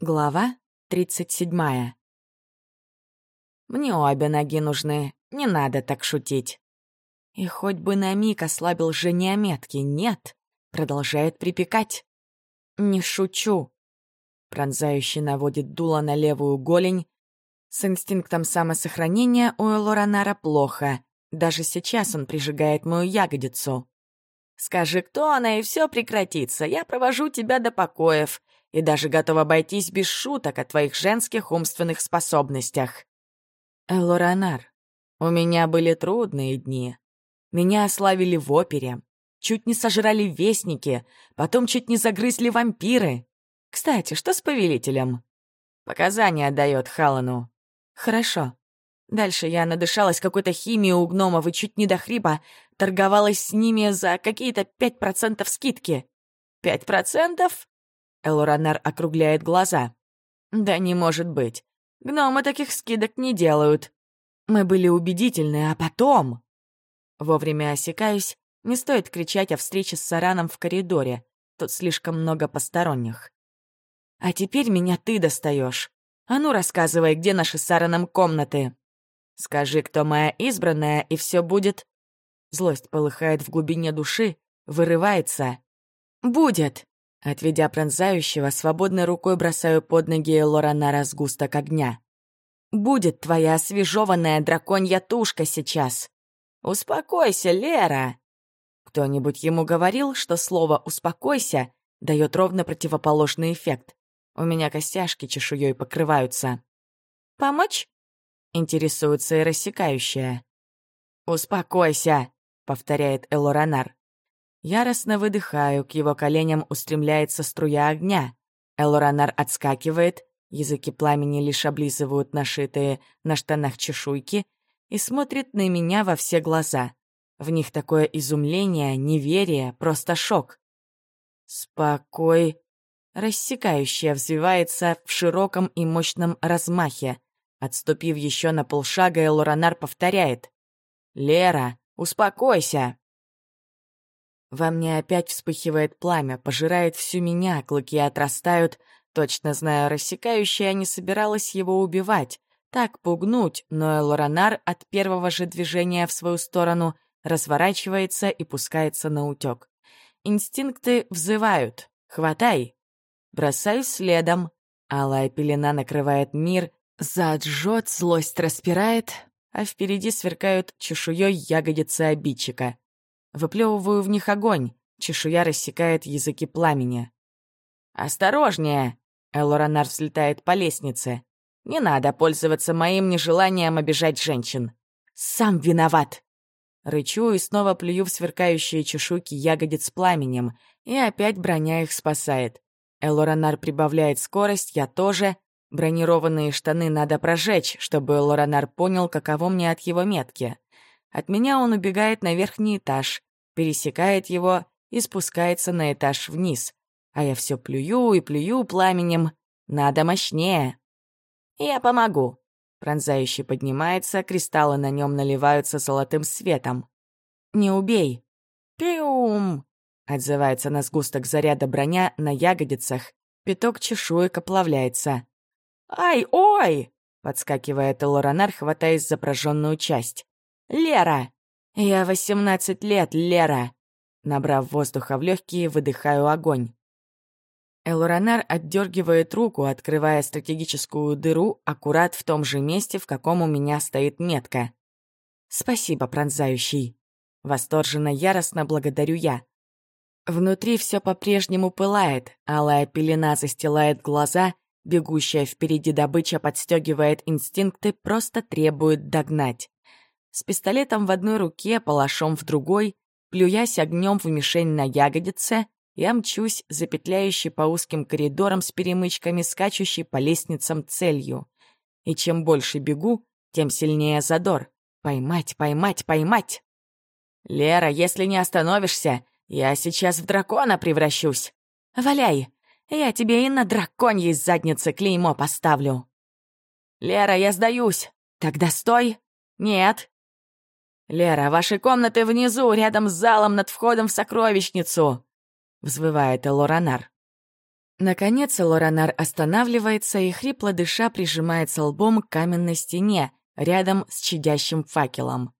Глава 37. Мне обе ноги нужны, не надо так шутить. И хоть бы на миг ослабил жене метки, нет, продолжает припекать. Не шучу. Пронзающий наводит дуло на левую голень. С инстинктом самосохранения у Элоранара плохо. Даже сейчас он прижигает мою ягодицу. «Скажи, кто она, и все прекратится. Я провожу тебя до покоев и даже готов обойтись без шуток о твоих женских умственных способностях. Элоранар, у меня были трудные дни. Меня ославили в опере, чуть не сожрали вестники, потом чуть не загрызли вампиры. Кстати, что с повелителем? Показания отдает Халану. Хорошо. Дальше я надышалась какой-то химией у гномов и чуть не до хриба торговалась с ними за какие-то пять процентов скидки. Пять процентов? Элоранар округляет глаза. «Да не может быть. Гномы таких скидок не делают. Мы были убедительны, а потом...» Вовремя осекаюсь. Не стоит кричать о встрече с Сараном в коридоре. Тут слишком много посторонних. «А теперь меня ты достаешь. А ну, рассказывай, где наши с Сараном комнаты. Скажи, кто моя избранная, и все будет...» Злость полыхает в глубине души, вырывается. «Будет!» Отведя пронзающего, свободной рукой бросаю под ноги Лоранара сгусток огня. «Будет твоя освежеванная драконья тушка сейчас!» «Успокойся, Лера!» Кто-нибудь ему говорил, что слово «успокойся» дает ровно противоположный эффект. У меня костяшки чешуей покрываются. «Помочь?» — интересуется и рассекающая. «Успокойся!» — повторяет Элоранар. Яростно выдыхаю, к его коленям устремляется струя огня. Элоранар отскакивает, языки пламени лишь облизывают нашитые на штанах чешуйки и смотрит на меня во все глаза. В них такое изумление, неверие, просто шок. «Спокой...» Рассекающая взвивается в широком и мощном размахе. Отступив еще на полшага, Элоранар повторяет. «Лера, успокойся!» Во мне опять вспыхивает пламя, пожирает всю меня, клыки отрастают. Точно знаю, рассекающая не собиралась его убивать. Так пугнуть, но Элоранар от первого же движения в свою сторону разворачивается и пускается на утек. Инстинкты взывают. «Хватай!» Бросаюсь следом. Алая пелена накрывает мир, заджжет, злость распирает, а впереди сверкают чешуей ягодицы обидчика. Выплевываю в них огонь, чешуя рассекает языки пламени. «Осторожнее!» — Элоранар взлетает по лестнице. «Не надо пользоваться моим нежеланием обижать женщин. Сам виноват!» Рычу и снова плюю в сверкающие чешуйки ягодиц пламенем, и опять броня их спасает. Элоранар прибавляет скорость, я тоже. Бронированные штаны надо прожечь, чтобы Элоранар понял, каково мне от его метки. От меня он убегает на верхний этаж, пересекает его и спускается на этаж вниз. А я все плюю и плюю пламенем. Надо мощнее. Я помогу. Пронзающий поднимается, кристаллы на нем наливаются золотым светом. «Не убей!» «Пиум!» — отзывается на сгусток заряда броня на ягодицах. Пяток чешуек оплавляется. «Ай, ой!» — подскакивает Лоранар, хватаясь за прожженную часть. «Лера! Я восемнадцать лет, Лера!» Набрав воздуха в легкие, выдыхаю огонь. Элоранар отдергивает руку, открывая стратегическую дыру аккурат в том же месте, в каком у меня стоит метка. «Спасибо, пронзающий!» Восторженно яростно благодарю я. Внутри все по-прежнему пылает, алая пелена застилает глаза, бегущая впереди добыча подстегивает инстинкты, просто требует догнать. С пистолетом в одной руке, палашом в другой, плюясь огнем в мишень на ягодице, я мчусь, запетляющий по узким коридорам с перемычками, скачущий по лестницам целью. И чем больше бегу, тем сильнее задор. Поймать, поймать, поймать! «Лера, если не остановишься, я сейчас в дракона превращусь. Валяй, я тебе и на драконьей заднице клеймо поставлю». «Лера, я сдаюсь. Тогда стой». «Нет, «Лера, ваши комнаты внизу, рядом с залом над входом в сокровищницу!» — взвывает Элоранар. Наконец Лоранар останавливается и, хрипло дыша, прижимается лбом к каменной стене, рядом с чадящим факелом.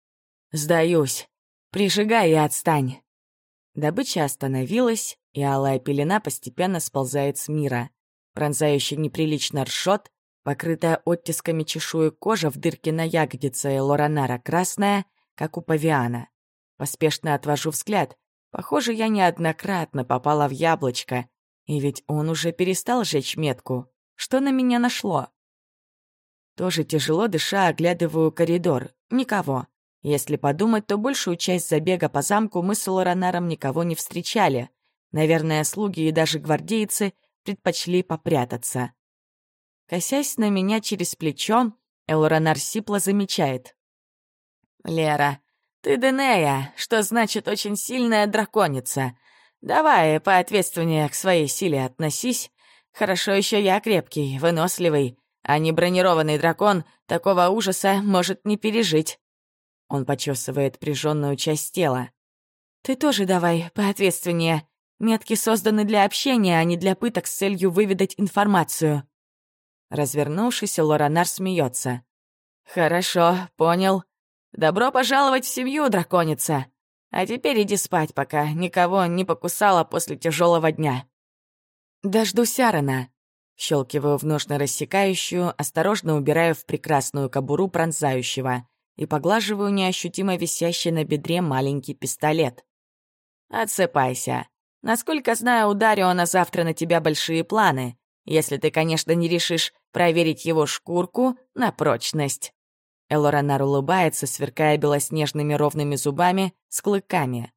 «Сдаюсь. Прижигай и отстань». Добыча остановилась, и алая пелена постепенно сползает с мира. Пронзающий неприлично ршот, покрытая оттисками чешуи кожа в дырке на ягодице Лоранара красная, как у павиана. Поспешно отвожу взгляд. Похоже, я неоднократно попала в яблочко, и ведь он уже перестал жечь метку. Что на меня нашло? Тоже тяжело дыша оглядываю коридор. Никого. Если подумать, то большую часть забега по замку мы с Лоранаром никого не встречали. Наверное, слуги и даже гвардейцы предпочли попрятаться. Косясь на меня через плечо, Элоранар сипло замечает. «Лера, ты Денея, что значит очень сильная драконица. Давай поответственнее к своей силе относись. Хорошо еще я крепкий, выносливый, а не бронированный дракон такого ужаса может не пережить. Он почесывает прижженную часть тела. Ты тоже давай поответственнее. Метки созданы для общения, а не для пыток с целью выведать информацию. Развернувшись, Лоранар смеется. «Хорошо, понял. Добро пожаловать в семью, драконица. А теперь иди спать, пока никого не покусала после тяжелого дня. Дождусь Арена. Щелкиваю в ножно рассекающую, осторожно убираю в прекрасную кобуру пронзающего и поглаживаю неощутимо висящий на бедре маленький пистолет. «Отсыпайся. Насколько знаю, у Дариона завтра на тебя большие планы, если ты, конечно, не решишь проверить его шкурку на прочность». Элоранар улыбается, сверкая белоснежными ровными зубами с клыками.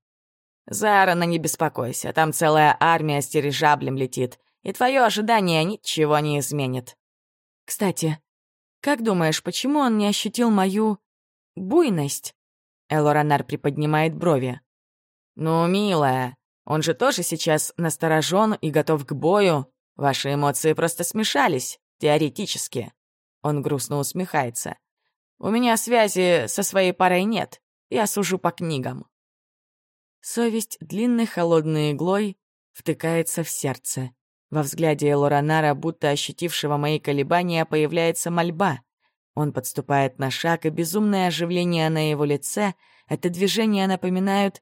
«Зарана, не беспокойся, там целая армия с дирижаблем летит, и твое ожидание ничего не изменит». «Кстати, как думаешь, почему он не ощутил мою... буйность?» Элоранар приподнимает брови. «Ну, милая, он же тоже сейчас насторожен и готов к бою. Ваши эмоции просто смешались, теоретически». Он грустно усмехается. У меня связи со своей парой нет. Я сужу по книгам. Совесть длинной холодной иглой втыкается в сердце. Во взгляде Лоранара, будто ощутившего мои колебания, появляется мольба. Он подступает на шаг, и безумное оживление на его лице, это движение напоминают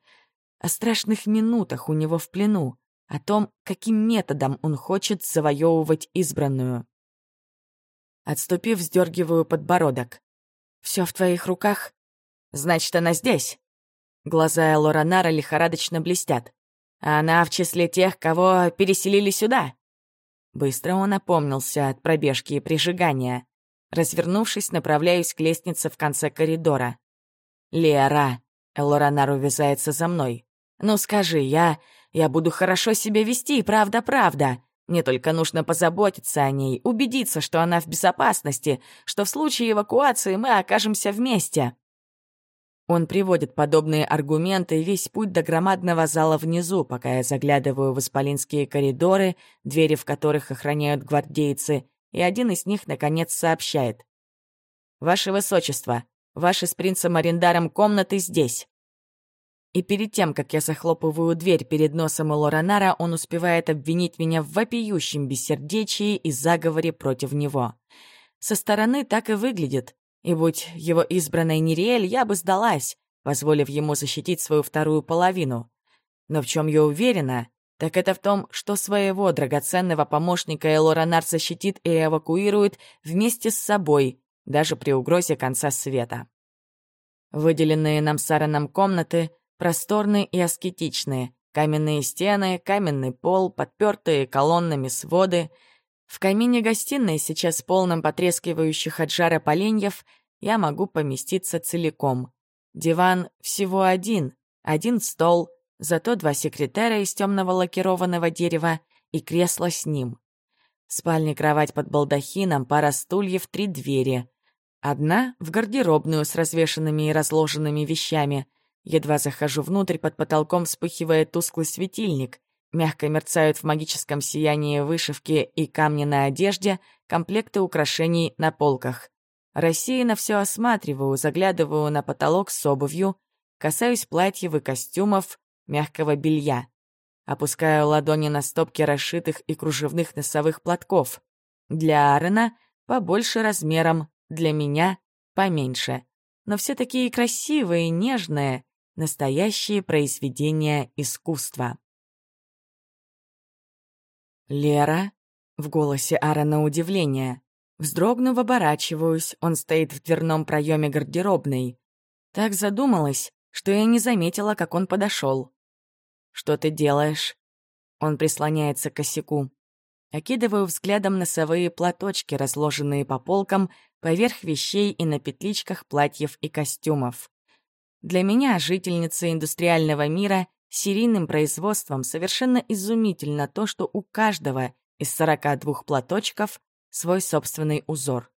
о страшных минутах у него в плену, о том, каким методом он хочет завоевывать избранную. Отступив, вздергиваю подбородок. Все в твоих руках? Значит, она здесь. Глаза Лоранара лихорадочно блестят. Она в числе тех, кого переселили сюда. Быстро он опомнился от пробежки и прижигания. Развернувшись, направляюсь к лестнице в конце коридора. «Лера!» — Лоранар увязается за мной. «Ну скажи, я... я буду хорошо себя вести, правда-правда. Мне только нужно позаботиться о ней, убедиться, что она в безопасности, что в случае эвакуации мы окажемся вместе. Он приводит подобные аргументы весь путь до громадного зала внизу, пока я заглядываю в исполинские коридоры, двери в которых охраняют гвардейцы, и один из них, наконец, сообщает. «Ваше Высочество, ваши с принцем Арендаром комнаты здесь». И перед тем, как я захлопываю дверь перед носом Лоранара, он успевает обвинить меня в вопиющем бессердечии и заговоре против него. Со стороны так и выглядит. И будь его избранной Нериэль, я бы сдалась, позволив ему защитить свою вторую половину. Но в чем я уверена, так это в том, что своего драгоценного помощника Элоранар защитит и эвакуирует вместе с собой, даже при угрозе конца света. Выделенные нам с Аароном комнаты Просторные и аскетичные. Каменные стены, каменный пол, подпертые колоннами своды. В камине гостиной, сейчас полном потрескивающих от жара поленьев, я могу поместиться целиком. Диван всего один, один стол, зато два секретаря из темного лакированного дерева и кресло с ним. В спальне кровать под балдахином, пара стульев, три двери. Одна — в гардеробную с развешанными и разложенными вещами — Едва захожу внутрь, под потолком вспыхивает тусклый светильник. Мягко мерцают в магическом сиянии вышивки и камни на одежде, комплекты украшений на полках. Рассеянно все осматриваю, заглядываю на потолок с обувью, касаюсь платьев и костюмов, мягкого белья. Опускаю ладони на стопки расшитых и кружевных носовых платков. Для Аарона побольше размером, для меня поменьше. Но все такие красивые, нежные, настоящие произведения искусства. «Лера?» — в голосе Аарона удивление. Вздрогнув, оборачиваюсь, он стоит в дверном проеме гардеробной. Так задумалась, что я не заметила, как он подошел. «Что ты делаешь?» Он прислоняется к косяку. Окидываю взглядом носовые платочки, разложенные по полкам, поверх вещей и на петличках платьев и костюмов. Для меня, жительницы индустриального мира, серийным производством совершенно изумительно то, что у каждого из 42 платочков свой собственный узор.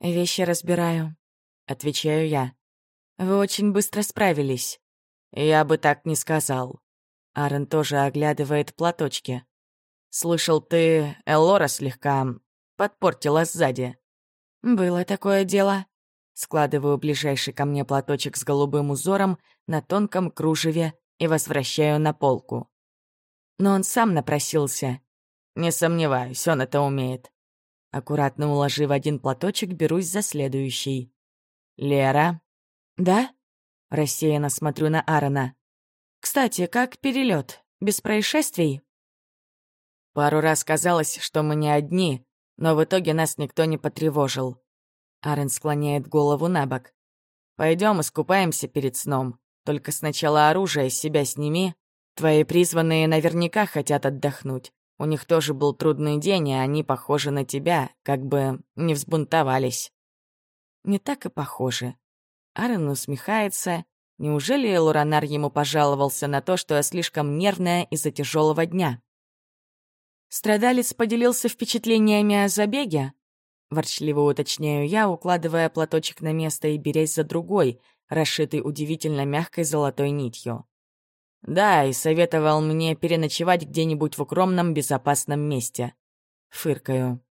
«Вещи разбираю», — отвечаю я. «Вы очень быстро справились». «Я бы так не сказал». Аарон тоже оглядывает платочки. «Слышал, ты Элора слегка подпортила сзади». «Было такое дело». Складываю ближайший ко мне платочек с голубым узором на тонком кружеве и возвращаю на полку. Но он сам напросился. Не сомневаюсь, он это умеет. Аккуратно уложив один платочек, берусь за следующий. «Лера?» «Да?» Рассеянно смотрю на Аарона. «Кстати, как перелет? Без происшествий?» Пару раз казалось, что мы не одни, но в итоге нас никто не потревожил. Аарон склоняет голову на бок. Пойдем искупаемся перед сном. Только сначала оружие с себя сними. Твои призванные наверняка хотят отдохнуть. У них тоже был трудный день, и они похожи на тебя, как бы не взбунтовались. Не так и похожи. Аарон усмехается. Неужели Луранар ему пожаловался на то, что я слишком нервная из-за тяжелого дня? Страдалец поделился впечатлениями о забеге? Ворчливо уточняю я, укладывая платочек на место и берясь за другой, расшитый удивительно мягкой золотой нитью. Да, и советовал мне переночевать где-нибудь в укромном, безопасном месте. Фыркаю.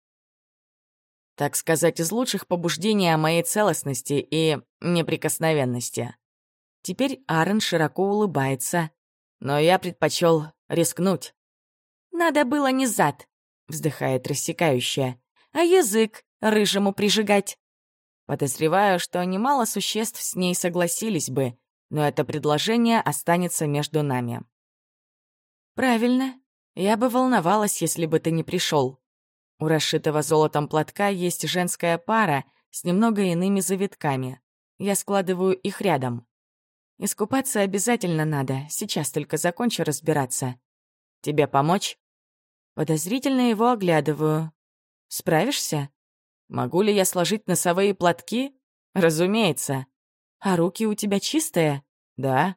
Так сказать, из лучших побуждений о моей целостности и неприкосновенности. Теперь Аарон широко улыбается. Но я предпочел рискнуть. «Надо было не зад», — вздыхает рассекающая, «а язык рыжему прижигать». Подозреваю, что немало существ с ней согласились бы, но это предложение останется между нами. «Правильно. Я бы волновалась, если бы ты не пришел. У расшитого золотом платка есть женская пара с немного иными завитками. Я складываю их рядом. Искупаться обязательно надо, сейчас только закончу разбираться. Тебе помочь?» Подозрительно его оглядываю. «Справишься? Могу ли я сложить носовые платки? Разумеется. А руки у тебя чистые? Да.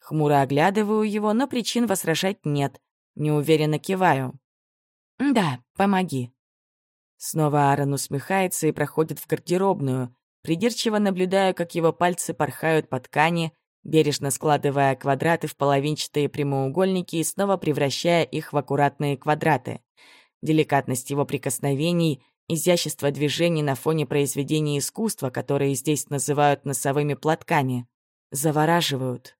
Хмуро оглядываю его, но причин возражать нет. Неуверенно киваю. Да, помоги. Снова Аарон усмехается и проходит в гардеробную. Придирчиво наблюдаю, как его пальцы порхают по ткани, бережно складывая квадраты в половинчатые прямоугольники и снова превращая их в аккуратные квадраты. Деликатность его прикосновений, изящество движений на фоне произведений искусства, которые здесь называют носовыми платками, завораживают.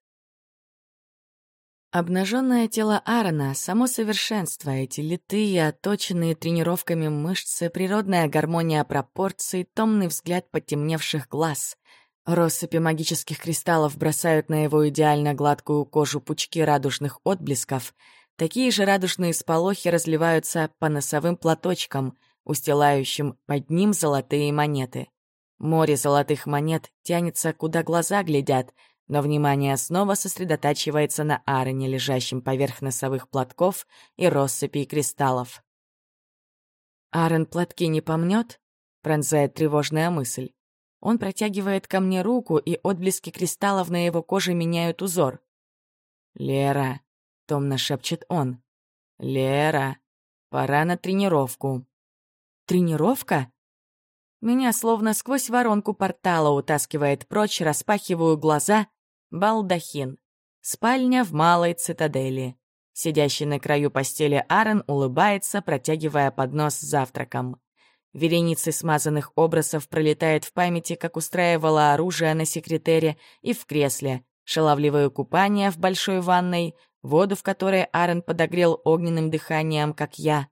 Обнаженное тело Аарона — само совершенство, эти литые, оточенные тренировками мышцы, природная гармония пропорций, томный взгляд потемневших глаз. Россыпи магических кристаллов бросают на его идеально гладкую кожу пучки радужных отблесков. Такие же радужные сполохи разливаются по носовым платочкам, устилающим под ним золотые монеты. Море золотых монет тянется, куда глаза глядят, но внимание снова сосредотачивается на арене, лежащем поверх носовых платков и россыпи кристаллов. «Арен платки не помнет?» — пронзает тревожная мысль. Он протягивает ко мне руку, и отблески кристаллов на его коже меняют узор. «Лера», — томно шепчет он. «Лера, пора на тренировку». «Тренировка?» Меня словно сквозь воронку портала утаскивает прочь, распахиваю глаза. Балдахин. Спальня в малой цитадели. Сидящий на краю постели Аарон улыбается, протягивая поднос с завтраком. Вереницы смазанных образов пролетает в памяти, как устраивала оружие на секретере и в кресле, шаловливое купание в большой ванной, воду, в которой Аарон подогрел огненным дыханием, как я.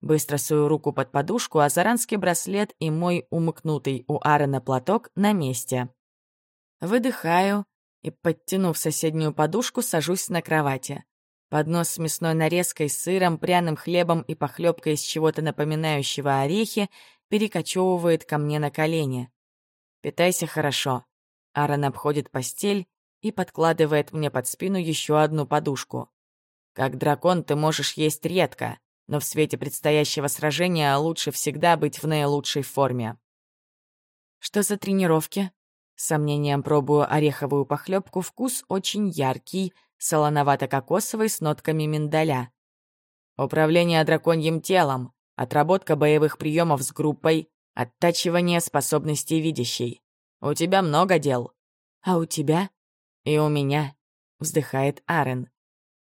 Быстро свою руку под подушку, а заранский браслет и мой умыкнутый у Аарона платок на месте. Выдыхаю и, подтянув соседнюю подушку, сажусь на кровати. Поднос с мясной нарезкой, сыром, пряным хлебом и похлебкой из чего-то напоминающего орехи перекочевывает ко мне на колени. «Питайся хорошо». Аарон обходит постель и подкладывает мне под спину еще одну подушку. «Как дракон ты можешь есть редко, но в свете предстоящего сражения лучше всегда быть в наилучшей форме». «Что за тренировки?» С сомнением пробую ореховую похлебку, вкус очень яркий, солоновато-кокосовый с нотками миндаля. Управление драконьим телом, отработка боевых приемов с группой, оттачивание способностей видящей. У тебя много дел. А у тебя? И у меня, вздыхает Арен.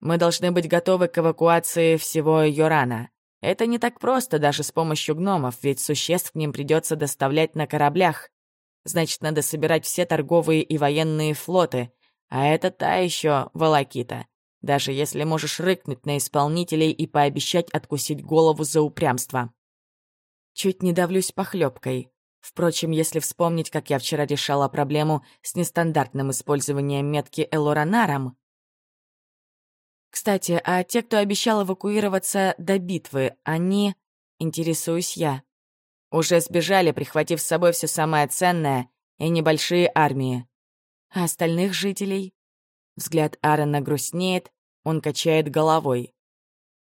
Мы должны быть готовы к эвакуации всего Йорана. Это не так просто даже с помощью гномов, ведь существ к ним придется доставлять на кораблях. Значит, надо собирать все торговые и военные флоты. А это та еще волокита. Даже если можешь рыкнуть на исполнителей и пообещать откусить голову за упрямство. Чуть не давлюсь похлебкой. Впрочем, если вспомнить, как я вчера решала проблему с нестандартным использованием метки Элоранаром... Кстати, а те, кто обещал эвакуироваться до битвы, они... Интересуюсь я. Уже сбежали, прихватив с собой все самое ценное и небольшие армии. А остальных жителей? Взгляд Аарона грустнеет, он качает головой.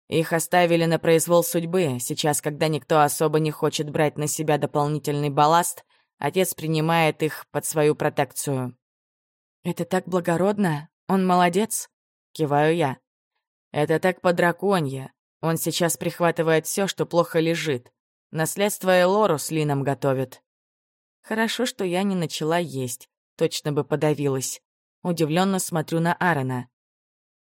Их оставили на произвол судьбы. Сейчас, когда никто особо не хочет брать на себя дополнительный балласт, отец принимает их под свою протекцию. «Это так благородно. Он молодец», — киваю я. «Это так по-драконье. Он сейчас прихватывает все, что плохо лежит. Наследство Элору с Лином готовит. Хорошо, что я не начала есть. Точно бы подавилась. Удивленно смотрю на Аарона.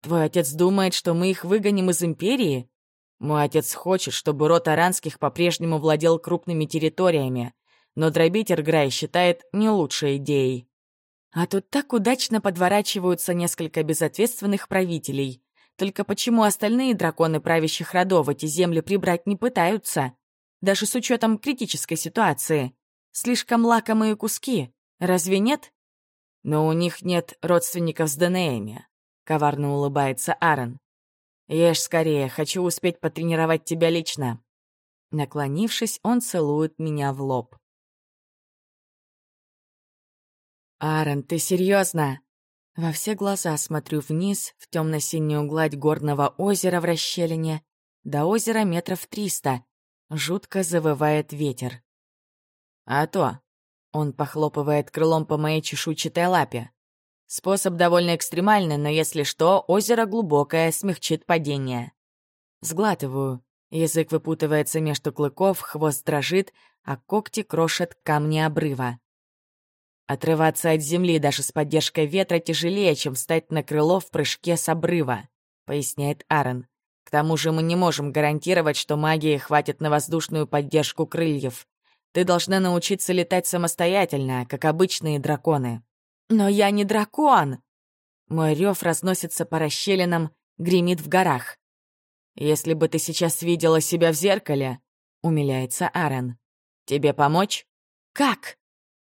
«Твой отец думает, что мы их выгоним из Империи?» «Мой отец хочет, чтобы род Аранских по-прежнему владел крупными территориями, но дробить Эрграй считает не лучшей идеей». А тут так удачно подворачиваются несколько безответственных правителей. Только почему остальные драконы правящих родов эти земли прибрать не пытаются? даже с учетом критической ситуации. Слишком лакомые куски, разве нет? Но у них нет родственников с Данеями, коварно улыбается Аарон. Ешь скорее, хочу успеть потренировать тебя лично. Наклонившись, он целует меня в лоб. «Аарон, ты серьезно? Во все глаза смотрю вниз, в темно-синюю гладь горного озера в расщелине. До озера метров триста, Жутко завывает ветер. «А то!» — он похлопывает крылом по моей чешуйчатой лапе. Способ довольно экстремальный, но если что, озеро глубокое, смягчит падение. Сглатываю. Язык выпутывается между клыков, хвост дрожит, а когти крошат камни обрыва. Отрываться от земли даже с поддержкой ветра тяжелее, чем встать на крыло в прыжке с обрыва, поясняет Аарон. К тому же мы не можем гарантировать, что магии хватит на воздушную поддержку крыльев. Ты должна научиться летать самостоятельно, как обычные драконы. Но я не дракон! Мой рев разносится по расщелинам, гремит в горах. Если бы ты сейчас видела себя в зеркале, умиляется Аарон. Тебе помочь? Как?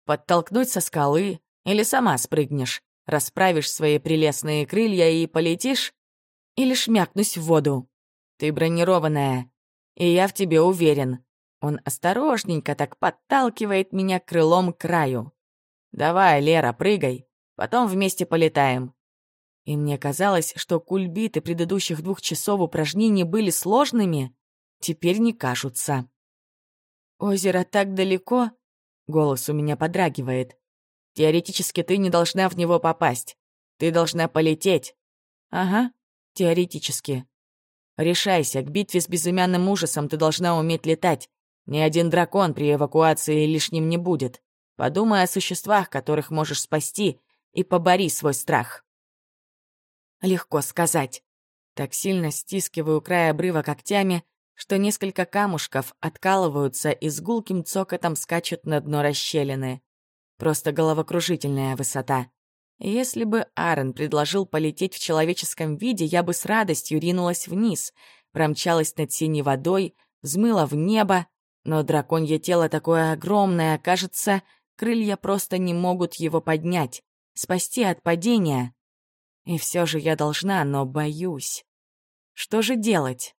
Подтолкнуть со скалы или сама спрыгнешь, расправишь свои прелестные крылья и полетишь? Или шмякнусь в воду? Ты бронированная, и я в тебе уверен. Он осторожненько так подталкивает меня крылом к краю. Давай, Лера, прыгай, потом вместе полетаем. И мне казалось, что кульбиты предыдущих двух часов упражнений были сложными, теперь не кажутся. «Озеро так далеко?» — голос у меня подрагивает. «Теоретически ты не должна в него попасть. Ты должна полететь». «Ага, теоретически. Решайся, к битве с безымянным ужасом ты должна уметь летать. Ни один дракон при эвакуации лишним не будет. Подумай о существах, которых можешь спасти, и побори свой страх. Легко сказать. Так сильно стискиваю край обрыва когтями, что несколько камушков откалываются и с гулким цокотом скачут на дно расщелины. Просто головокружительная высота. Если бы Аарон предложил полететь в человеческом виде, я бы с радостью ринулась вниз, промчалась над синей водой, взмыла в небо, но драконье тело такое огромное, кажется, крылья просто не могут его поднять, спасти от падения. И все же я должна, но боюсь. Что же делать?